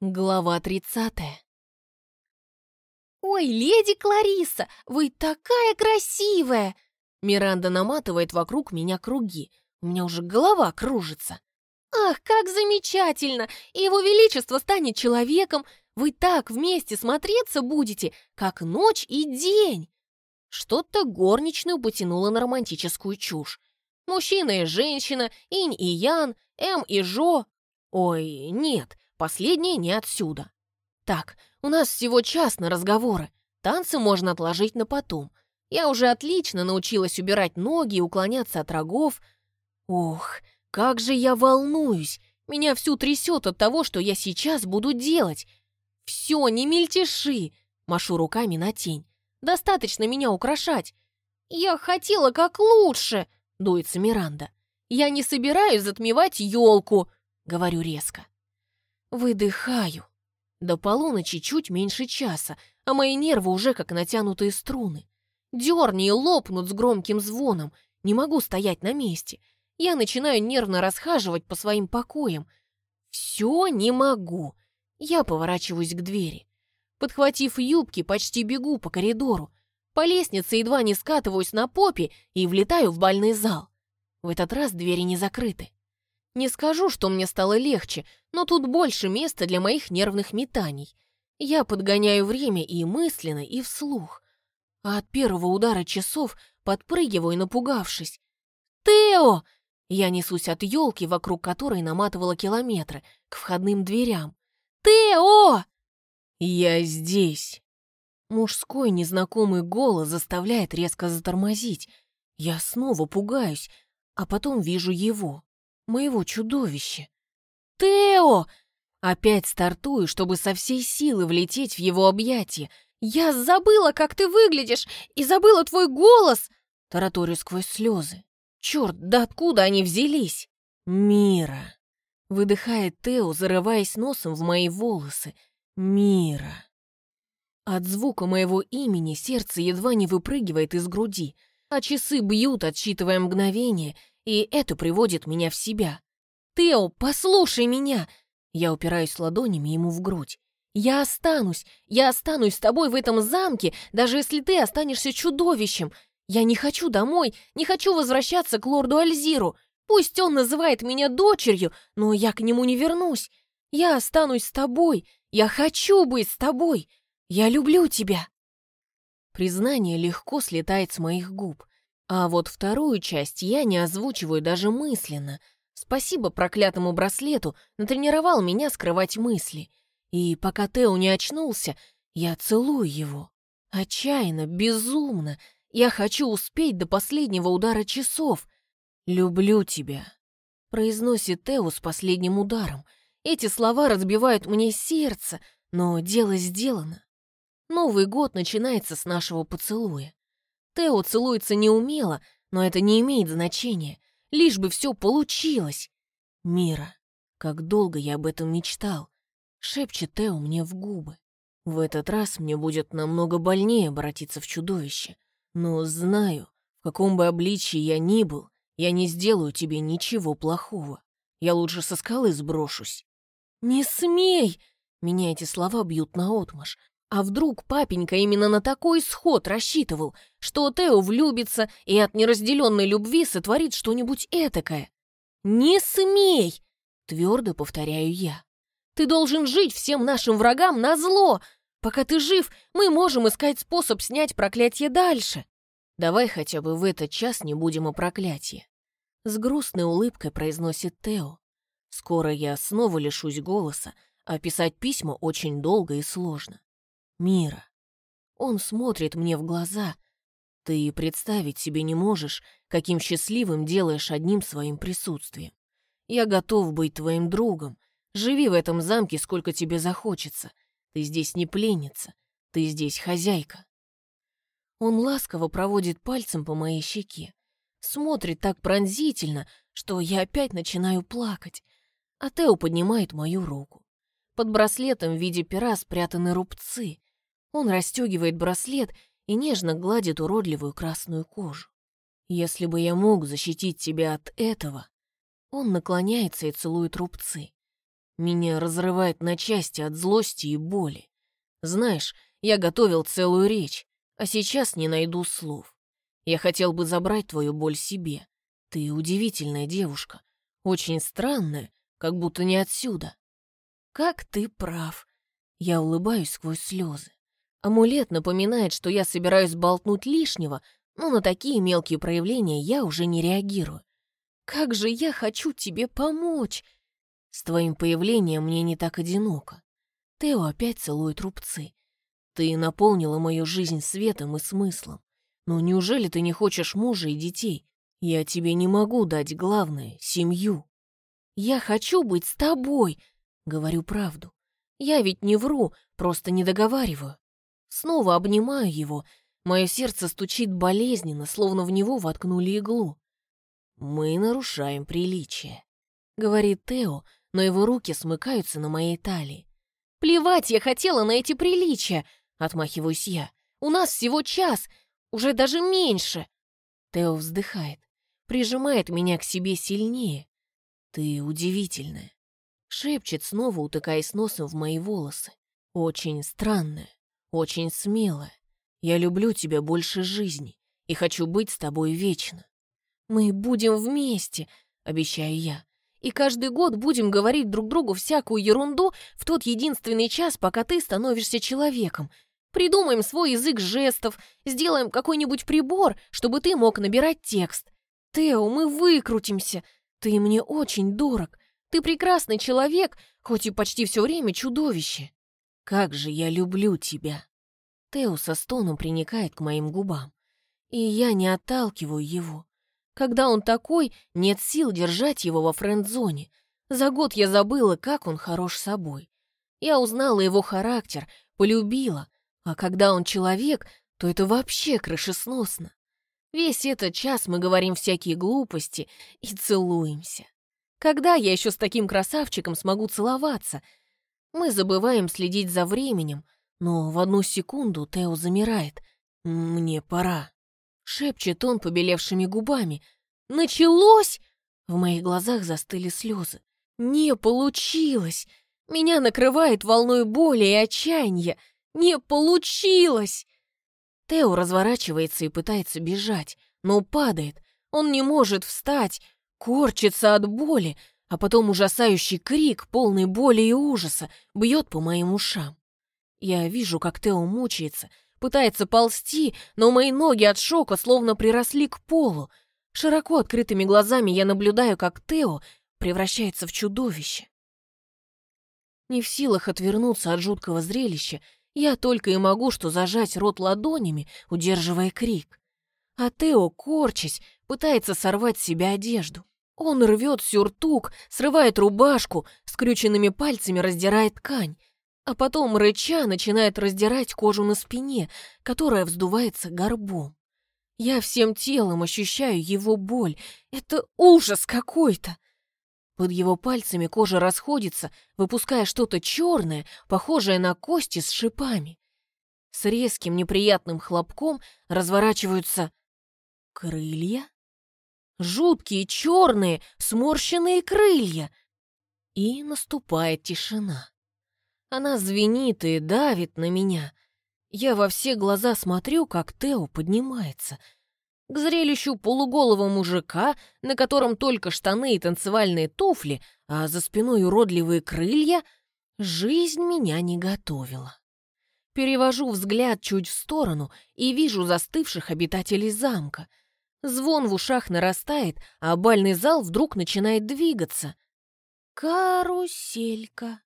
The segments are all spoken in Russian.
Глава 30. «Ой, леди Клариса, вы такая красивая!» Миранда наматывает вокруг меня круги. У меня уже голова кружится. «Ах, как замечательно! Его Величество станет человеком! Вы так вместе смотреться будете, как ночь и день!» Что-то горничную потянуло на романтическую чушь. Мужчина и женщина, инь и ян, эм и жо. Ой, нет, последнее не отсюда. Так, у нас всего час на разговоры. Танцы можно отложить на потом. Я уже отлично научилась убирать ноги и уклоняться от рогов. Ох, как же я волнуюсь! Меня всю трясет от того, что я сейчас буду делать. Все, не мельтеши! Машу руками на тень. Достаточно меня украшать. Я хотела как лучше, дуется Миранда. Я не собираюсь затмевать елку, говорю резко. Выдыхаю. До полуночи чуть меньше часа, а мои нервы уже как натянутые струны. Дерни и лопнут с громким звоном. Не могу стоять на месте. Я начинаю нервно расхаживать по своим покоям. Все не могу. Я поворачиваюсь к двери. Подхватив юбки, почти бегу по коридору. По лестнице едва не скатываюсь на попе и влетаю в бальный зал. В этот раз двери не закрыты. Не скажу, что мне стало легче, но тут больше места для моих нервных метаний. Я подгоняю время и мысленно, и вслух. А от первого удара часов подпрыгиваю, напугавшись. «Тео!» Я несусь от елки, вокруг которой наматывала километры, к входным дверям. «Тео!» «Я здесь!» Мужской незнакомый голос заставляет резко затормозить. Я снова пугаюсь, а потом вижу его, моего чудовища. «Тео!» Опять стартую, чтобы со всей силы влететь в его объятия. «Я забыла, как ты выглядишь, и забыла твой голос!» Тараторю сквозь слезы. «Черт, да откуда они взялись?» «Мира!» Выдыхает Тео, зарываясь носом в мои волосы. «Мира!» От звука моего имени сердце едва не выпрыгивает из груди, а часы бьют, отсчитывая мгновение, и это приводит меня в себя. «Тео, послушай меня!» Я упираюсь ладонями ему в грудь. «Я останусь! Я останусь с тобой в этом замке, даже если ты останешься чудовищем! Я не хочу домой, не хочу возвращаться к лорду Альзиру! Пусть он называет меня дочерью, но я к нему не вернусь! Я останусь с тобой! Я хочу быть с тобой! Я люблю тебя!» Признание легко слетает с моих губ, а вот вторую часть я не озвучиваю даже мысленно. Спасибо проклятому браслету, натренировал меня скрывать мысли. И пока Тео не очнулся, я целую его. Отчаянно, безумно. Я хочу успеть до последнего удара часов. «Люблю тебя», — произносит Тео с последним ударом. Эти слова разбивают мне сердце, но дело сделано. Новый год начинается с нашего поцелуя. Тео целуется неумело, но это не имеет значения, лишь бы все получилось. Мира, как долго я об этом мечтал, шепчет Тео мне в губы. В этот раз мне будет намного больнее обратиться в чудовище, но знаю, в каком бы обличии я ни был, я не сделаю тебе ничего плохого. Я лучше со скалы сброшусь. «Не смей!» Меня эти слова бьют наотмашь. А вдруг папенька именно на такой исход рассчитывал, что Тео влюбится и от неразделенной любви сотворит что-нибудь этакое? «Не смей!» — твердо повторяю я. «Ты должен жить всем нашим врагам на зло. Пока ты жив, мы можем искать способ снять проклятие дальше. Давай хотя бы в этот час не будем о проклятии». С грустной улыбкой произносит Тео. «Скоро я снова лишусь голоса, а писать письма очень долго и сложно мира. Он смотрит мне в глаза. Ты представить себе не можешь, каким счастливым делаешь одним своим присутствием. Я готов быть твоим другом. Живи в этом замке, сколько тебе захочется. Ты здесь не пленница, ты здесь хозяйка. Он ласково проводит пальцем по моей щеке. Смотрит так пронзительно, что я опять начинаю плакать. А Тео поднимает мою руку. Под браслетом в виде пера спрятаны рубцы. Он расстегивает браслет и нежно гладит уродливую красную кожу. «Если бы я мог защитить тебя от этого...» Он наклоняется и целует рубцы. Меня разрывает на части от злости и боли. Знаешь, я готовил целую речь, а сейчас не найду слов. Я хотел бы забрать твою боль себе. Ты удивительная девушка, очень странная, как будто не отсюда. Как ты прав. Я улыбаюсь сквозь слезы. Амулет напоминает, что я собираюсь болтнуть лишнего, но на такие мелкие проявления я уже не реагирую. Как же я хочу тебе помочь! С твоим появлением мне не так одиноко. Тео опять целует рубцы. Ты наполнила мою жизнь светом и смыслом. Но неужели ты не хочешь мужа и детей? Я тебе не могу дать главное — семью. Я хочу быть с тобой, говорю правду. Я ведь не вру, просто не договариваю. Снова обнимаю его. Мое сердце стучит болезненно, словно в него воткнули иглу. «Мы нарушаем приличие», — говорит Тео, но его руки смыкаются на моей талии. «Плевать я хотела на эти приличия!» — отмахиваюсь я. «У нас всего час, уже даже меньше!» Тео вздыхает, прижимает меня к себе сильнее. «Ты удивительная!» — шепчет, снова утыкаясь носом в мои волосы. «Очень странная, очень смелая. Я люблю тебя больше жизни и хочу быть с тобой вечно». «Мы будем вместе», — обещаю я и каждый год будем говорить друг другу всякую ерунду в тот единственный час, пока ты становишься человеком. Придумаем свой язык жестов, сделаем какой-нибудь прибор, чтобы ты мог набирать текст. Тео, мы выкрутимся. Ты мне очень дорог. Ты прекрасный человек, хоть и почти все время чудовище. Как же я люблю тебя. Тео со стоном приникает к моим губам, и я не отталкиваю его. Когда он такой, нет сил держать его во френд-зоне. За год я забыла, как он хорош собой. Я узнала его характер, полюбила, а когда он человек, то это вообще крышесносно. Весь этот час мы говорим всякие глупости и целуемся. Когда я еще с таким красавчиком смогу целоваться? Мы забываем следить за временем, но в одну секунду Тео замирает. «Мне пора». Шепчет он побелевшими губами. «Началось!» В моих глазах застыли слезы. «Не получилось! Меня накрывает волной боли и отчаяния! Не получилось!» Тео разворачивается и пытается бежать, но падает. Он не может встать, корчится от боли, а потом ужасающий крик, полный боли и ужаса, бьет по моим ушам. Я вижу, как Тео мучается, пытается ползти, но мои ноги от шока словно приросли к полу. Широко открытыми глазами я наблюдаю, как Тео превращается в чудовище. Не в силах отвернуться от жуткого зрелища, я только и могу что зажать рот ладонями, удерживая крик. А Тео, корчась, пытается сорвать с себя одежду. Он рвет сюртук, срывает рубашку, скрюченными пальцами раздирает ткань, а потом, рыча, начинает раздирать кожу на спине, которая вздувается горбом. Я всем телом ощущаю его боль. Это ужас какой-то. Под его пальцами кожа расходится, выпуская что-то черное, похожее на кости с шипами. С резким неприятным хлопком разворачиваются крылья. Жуткие черные сморщенные крылья. И наступает тишина. Она звенит и давит на меня. Я во все глаза смотрю, как Тео поднимается. К зрелищу полуголого мужика, на котором только штаны и танцевальные туфли, а за спиной уродливые крылья, жизнь меня не готовила. Перевожу взгляд чуть в сторону и вижу застывших обитателей замка. Звон в ушах нарастает, а бальный зал вдруг начинает двигаться. «Каруселька»,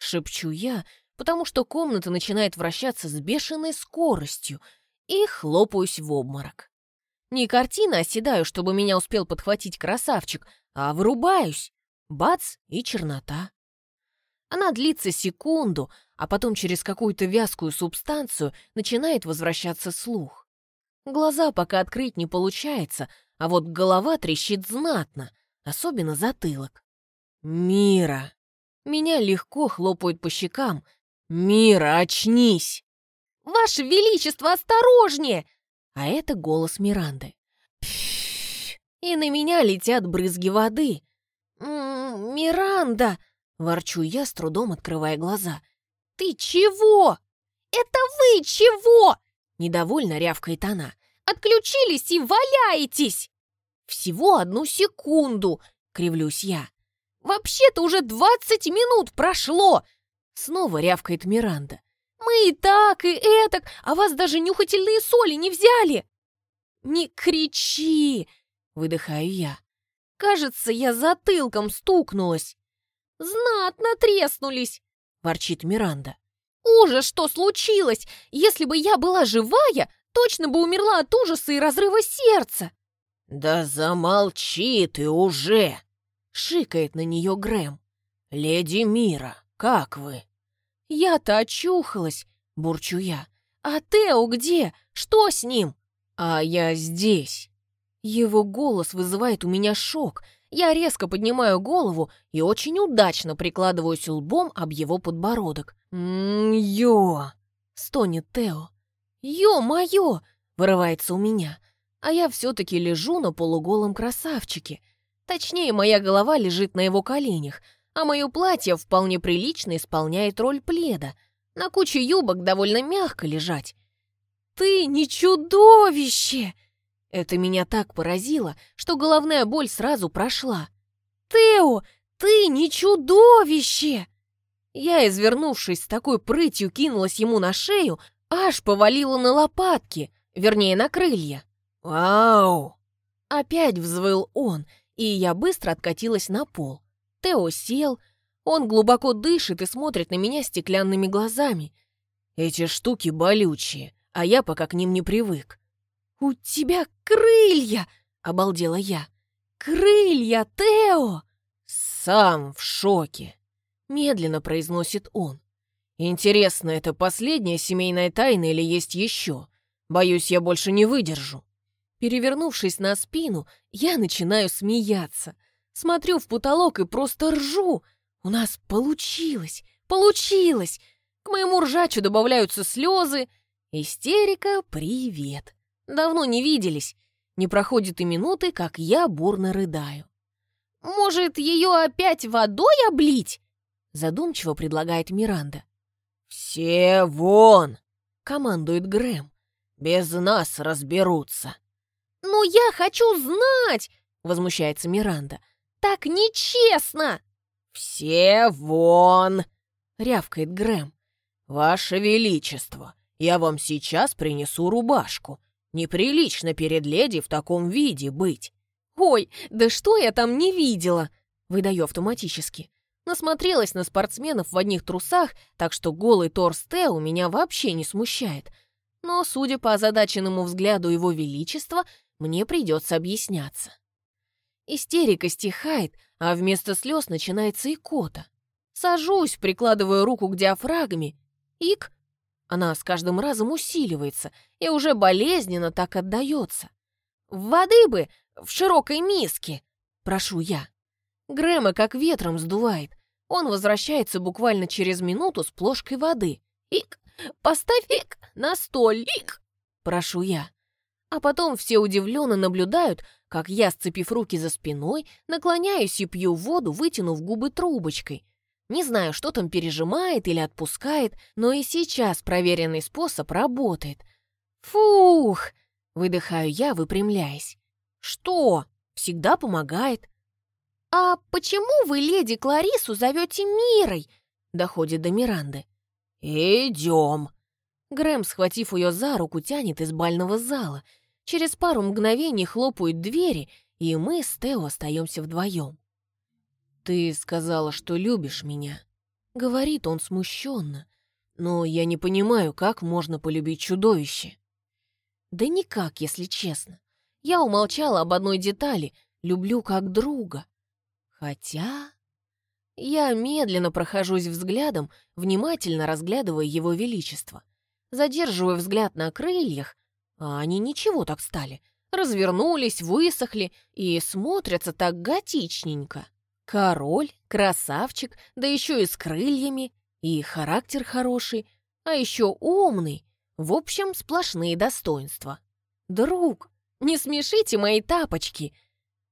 Шепчу я, потому что комната начинает вращаться с бешеной скоростью, и хлопаюсь в обморок. Не картина оседаю, чтобы меня успел подхватить красавчик, а вырубаюсь. Бац и чернота. Она длится секунду, а потом через какую-то вязкую субстанцию начинает возвращаться слух. Глаза пока открыть не получается, а вот голова трещит знатно, особенно затылок. «Мира!» Меня легко хлопают по щекам. «Мира, очнись!» «Ваше Величество, осторожнее!» А это голос Миранды. И на меня летят брызги воды. «М -м, «Миранда!» Ворчу я, с трудом открывая глаза. «Ты чего? Это вы чего?» Недовольно рявкает она. «Отключились и валяетесь!» «Всего одну секунду!» — кривлюсь я. «Вообще-то уже двадцать минут прошло!» Снова рявкает Миранда. «Мы и так, и этак, а вас даже нюхательные соли не взяли!» «Не кричи!» — выдыхаю я. «Кажется, я затылком стукнулась!» «Знатно треснулись!» — ворчит Миранда. «Ужас, что случилось! Если бы я была живая, точно бы умерла от ужаса и разрыва сердца!» «Да замолчи ты уже!» — шикает на нее Грэм. «Леди Мира, как вы?» «Я-то очухалась!» — бурчу я. «А Тео где? Что с ним?» «А я здесь!» Его голос вызывает у меня шок — я резко поднимаю голову и очень удачно прикладываюсь лбом об его подбородок. «М-ё!» — стонет Тео. «Ё-моё!» — вырывается у меня. А я все-таки лежу на полуголом красавчике. Точнее, моя голова лежит на его коленях, а мое платье вполне прилично исполняет роль пледа. На куче юбок довольно мягко лежать. «Ты не чудовище!» Это меня так поразило, что головная боль сразу прошла. «Тео, ты не чудовище!» Я, извернувшись с такой прытью, кинулась ему на шею, аж повалила на лопатки, вернее, на крылья. «Вау!» Опять взвыл он, и я быстро откатилась на пол. Тео сел, он глубоко дышит и смотрит на меня стеклянными глазами. Эти штуки болючие, а я пока к ним не привык. «У тебя крылья!» — обалдела я. «Крылья, Тео!» «Сам в шоке!» — медленно произносит он. «Интересно, это последняя семейная тайна или есть еще? Боюсь, я больше не выдержу». Перевернувшись на спину, я начинаю смеяться. Смотрю в потолок и просто ржу. У нас получилось, получилось. К моему ржачу добавляются слезы. Истерика, привет. Давно не виделись. Не проходит и минуты, как я бурно рыдаю. «Может, ее опять водой облить?» Задумчиво предлагает Миранда. «Все вон!» — командует Грэм. «Без нас разберутся». «Но я хочу знать!» — возмущается Миранда. «Так нечестно!» «Все вон!» — рявкает Грэм. «Ваше Величество, я вам сейчас принесу рубашку. Неприлично перед леди в таком виде быть. «Ой, да что я там не видела?» Выдаю автоматически. Насмотрелась на спортсменов в одних трусах, так что голый торс Тео меня вообще не смущает. Но, судя по озадаченному взгляду его величества, мне придется объясняться. Истерика стихает, а вместо слез начинается икота. Сажусь, прикладываю руку к диафрагме. Ик, она с каждым разом усиливается и уже болезненно так отдается. «Воды бы в широкой миске!» — прошу я. Грэма как ветром сдувает. Он возвращается буквально через минуту с плошкой воды. «Ик, поставь ик на столь, ик!» — прошу я. А потом все удивленно наблюдают, как я, сцепив руки за спиной, наклоняюсь и пью воду, вытянув губы трубочкой. Не знаю, что там пережимает или отпускает, но и сейчас проверенный способ работает. Фух! Выдыхаю я, выпрямляясь. Что? Всегда помогает. «А почему вы леди Кларису зовете Мирой?» Доходит до Миранды. «Идем!» Грэм, схватив ее за руку, тянет из бального зала. Через пару мгновений хлопают двери, и мы с Тео остаемся вдвоем. «Ты сказала, что любишь меня», — говорит он смущенно. «Но я не понимаю, как можно полюбить чудовище». «Да никак, если честно. Я умолчала об одной детали — люблю как друга. Хотя...» Я медленно прохожусь взглядом, внимательно разглядывая его величество. Задерживаю взгляд на крыльях, а они ничего так стали. Развернулись, высохли и смотрятся так готичненько. Король, красавчик, да еще и с крыльями, и характер хороший, а еще умный. В общем, сплошные достоинства. Друг, не смешите мои тапочки,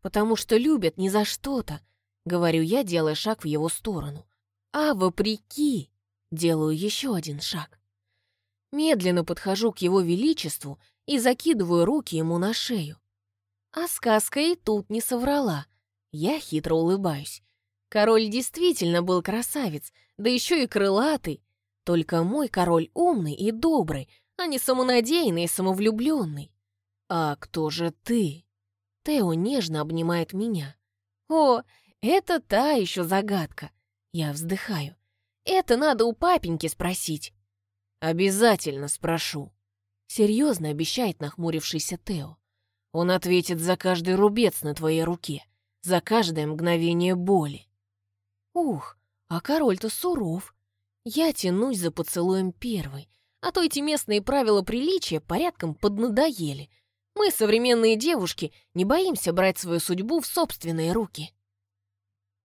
потому что любят не за что-то, говорю я, делая шаг в его сторону. а вопреки. Делаю еще один шаг. Медленно подхожу к его величеству и закидываю руки ему на шею. А сказка и тут не соврала. Я хитро улыбаюсь. Король действительно был красавец, да еще и крылатый. Только мой король умный и добрый, а не самонадеянный и самовлюбленный. «А кто же ты?» Тео нежно обнимает меня. «О, это та еще загадка!» Я вздыхаю. «Это надо у папеньки спросить». «Обязательно спрошу», — серьезно обещает нахмурившийся Тео. «Он ответит за каждый рубец на твоей руке, за каждое мгновение боли». «Ух, а король-то суров. Я тянусь за поцелуем первой, а то эти местные правила приличия порядком поднадоели. Мы, современные девушки, не боимся брать свою судьбу в собственные руки.